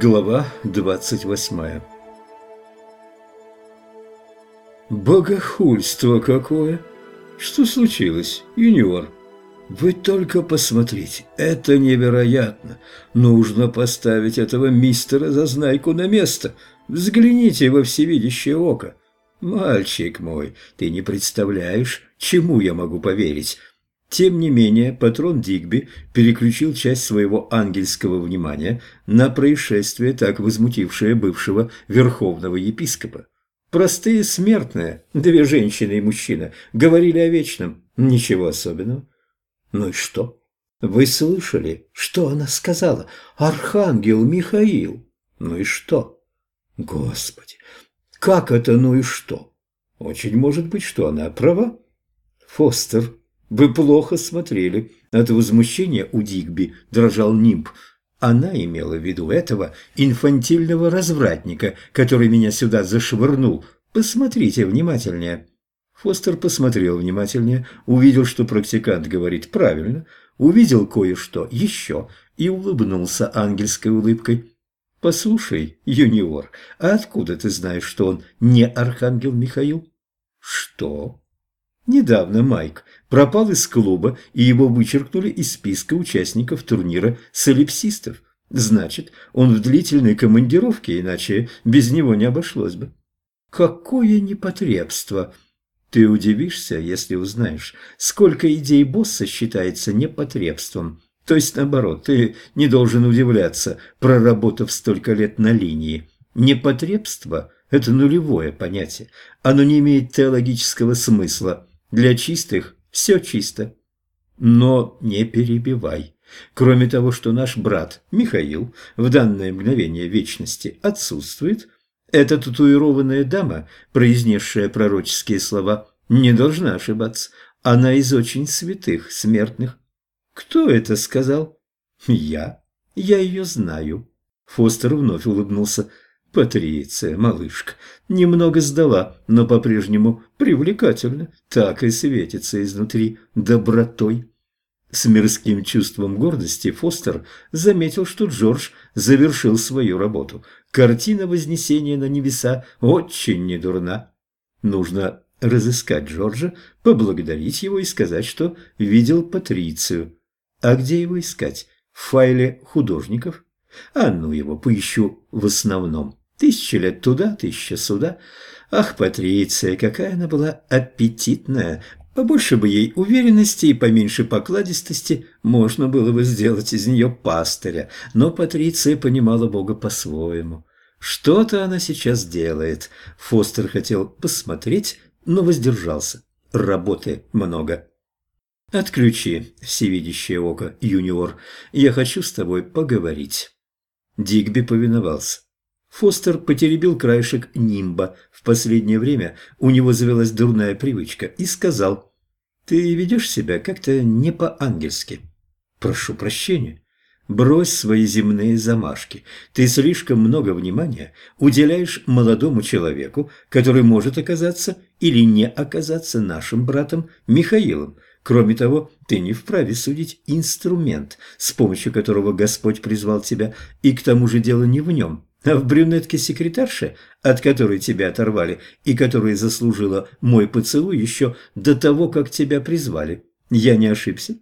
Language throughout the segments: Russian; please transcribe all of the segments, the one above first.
Глава 28 Богохульство какое! Что случилось, юниор? Вы только посмотрите, это невероятно. Нужно поставить этого мистера Зазнайку на место. Взгляните во всевидящее око. Мальчик мой, ты не представляешь, чему я могу поверить. Тем не менее, патрон Дигби переключил часть своего ангельского внимания на происшествие, так возмутившее бывшего верховного епископа. Простые смертные, две женщины и мужчина, говорили о вечном. Ничего особенного. Ну и что? Вы слышали, что она сказала? Архангел Михаил. Ну и что? Господи, как это ну и что? Очень может быть, что она права. Фостер вы плохо смотрели. От возмущения у Дигби дрожал нимб. Она имела в виду этого инфантильного развратника, который меня сюда зашвырнул. Посмотрите внимательнее. Фостер посмотрел внимательнее, увидел, что практикант говорит правильно, увидел кое-что еще и улыбнулся ангельской улыбкой. «Послушай, юниор, а откуда ты знаешь, что он не архангел Михаил?» «Что?» Недавно Майк пропал из клуба, и его вычеркнули из списка участников турнира солипсистов. Значит, он в длительной командировке, иначе без него не обошлось бы. Какое непотребство! Ты удивишься, если узнаешь, сколько идей босса считается непотребством. То есть, наоборот, ты не должен удивляться, проработав столько лет на линии. Непотребство – это нулевое понятие. Оно не имеет теологического смысла – для чистых все чисто. Но не перебивай. Кроме того, что наш брат Михаил в данное мгновение вечности отсутствует, эта татуированная дама, произнесшая пророческие слова, не должна ошибаться. Она из очень святых смертных. Кто это сказал? Я. Я ее знаю. Фостер вновь улыбнулся. Патриция, малышка, немного сдала, но по-прежнему привлекательна, так и светится изнутри добротой. С мирским чувством гордости Фостер заметил, что Джордж завершил свою работу. Картина Вознесения на небеса очень недурна. Нужно разыскать Джорджа, поблагодарить его и сказать, что видел Патрицию. А где его искать? В файле художников? А ну его поищу в основном. Тысяча лет туда, тысяча сюда. Ах, Патриция, какая она была аппетитная! Побольше бы ей уверенности и поменьше покладистости можно было бы сделать из нее пастыря. Но Патриция понимала Бога по-своему. Что-то она сейчас делает. Фостер хотел посмотреть, но воздержался. Работы много. «Отключи всевидящее око, юниор. Я хочу с тобой поговорить». Дигби повиновался. Фостер потеребил краешек нимба. В последнее время у него завелась дурная привычка и сказал, «Ты ведешь себя как-то не по-ангельски. Прошу прощения. Брось свои земные замашки. Ты слишком много внимания уделяешь молодому человеку, который может оказаться или не оказаться нашим братом Михаилом. Кроме того, ты не вправе судить инструмент, с помощью которого Господь призвал тебя, и к тому же дело не в нем, в брюнетке-секретарше, от которой тебя оторвали и которая заслужила мой поцелуй еще до того, как тебя призвали. Я не ошибся?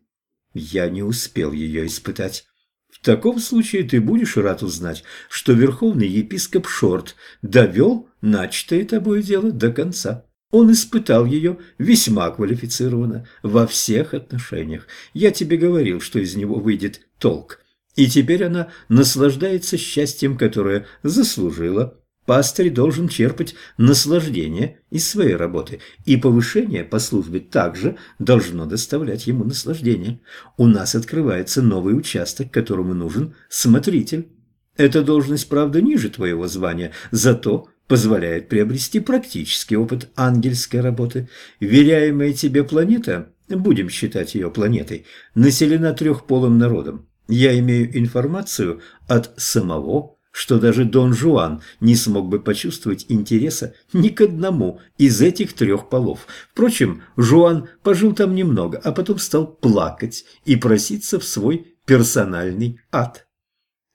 Я не успел ее испытать. В таком случае ты будешь рад узнать, что верховный епископ Шорт довел начатое тобой дело до конца. Он испытал ее весьма квалифицированно во всех отношениях. Я тебе говорил, что из него выйдет толк. И теперь она наслаждается счастьем, которое заслужила. Пастырь должен черпать наслаждение из своей работы, и повышение по службе также должно доставлять ему наслаждение. У нас открывается новый участок, которому нужен смотритель. Эта должность, правда, ниже твоего звания, зато позволяет приобрести практический опыт ангельской работы. Веряемая тебе планета, будем считать ее планетой, населена трехполым народом. Я имею информацию от самого, что даже Дон Жуан не смог бы почувствовать интереса ни к одному из этих трех полов. Впрочем, Жуан пожил там немного, а потом стал плакать и проситься в свой персональный ад.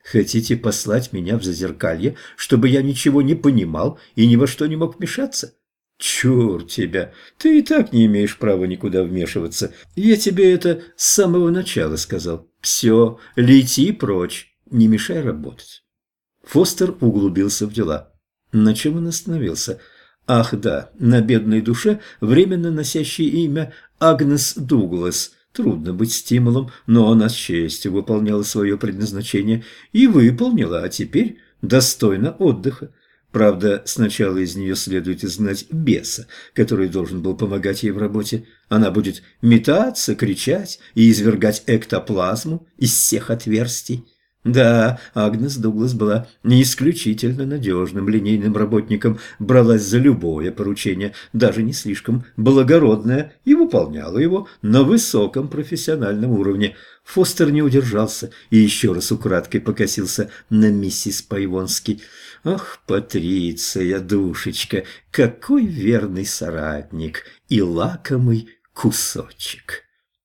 Хотите послать меня в зазеркалье, чтобы я ничего не понимал и ни во что не мог вмешаться? Черт тебя! Ты и так не имеешь права никуда вмешиваться. Я тебе это с самого начала сказал. Все, лети прочь, не мешай работать. Фостер углубился в дела. На чем он остановился? Ах да, на бедной душе, временно носящей имя Агнес Дуглас – Трудно быть стимулом, но она с честью выполняла свое предназначение и выполнила, а теперь достойна отдыха. Правда, сначала из нее следует изгнать беса, который должен был помогать ей в работе. Она будет метаться, кричать и извергать эктоплазму из всех отверстий. Да, Агнес Дуглас была не исключительно надежным линейным работником, бралась за любое поручение, даже не слишком благородное, и выполняла его на высоком профессиональном уровне. Фостер не удержался и еще раз украдкой покосился на миссис Пайвонский. «Ах, Патриция, душечка, какой верный соратник и лакомый кусочек!»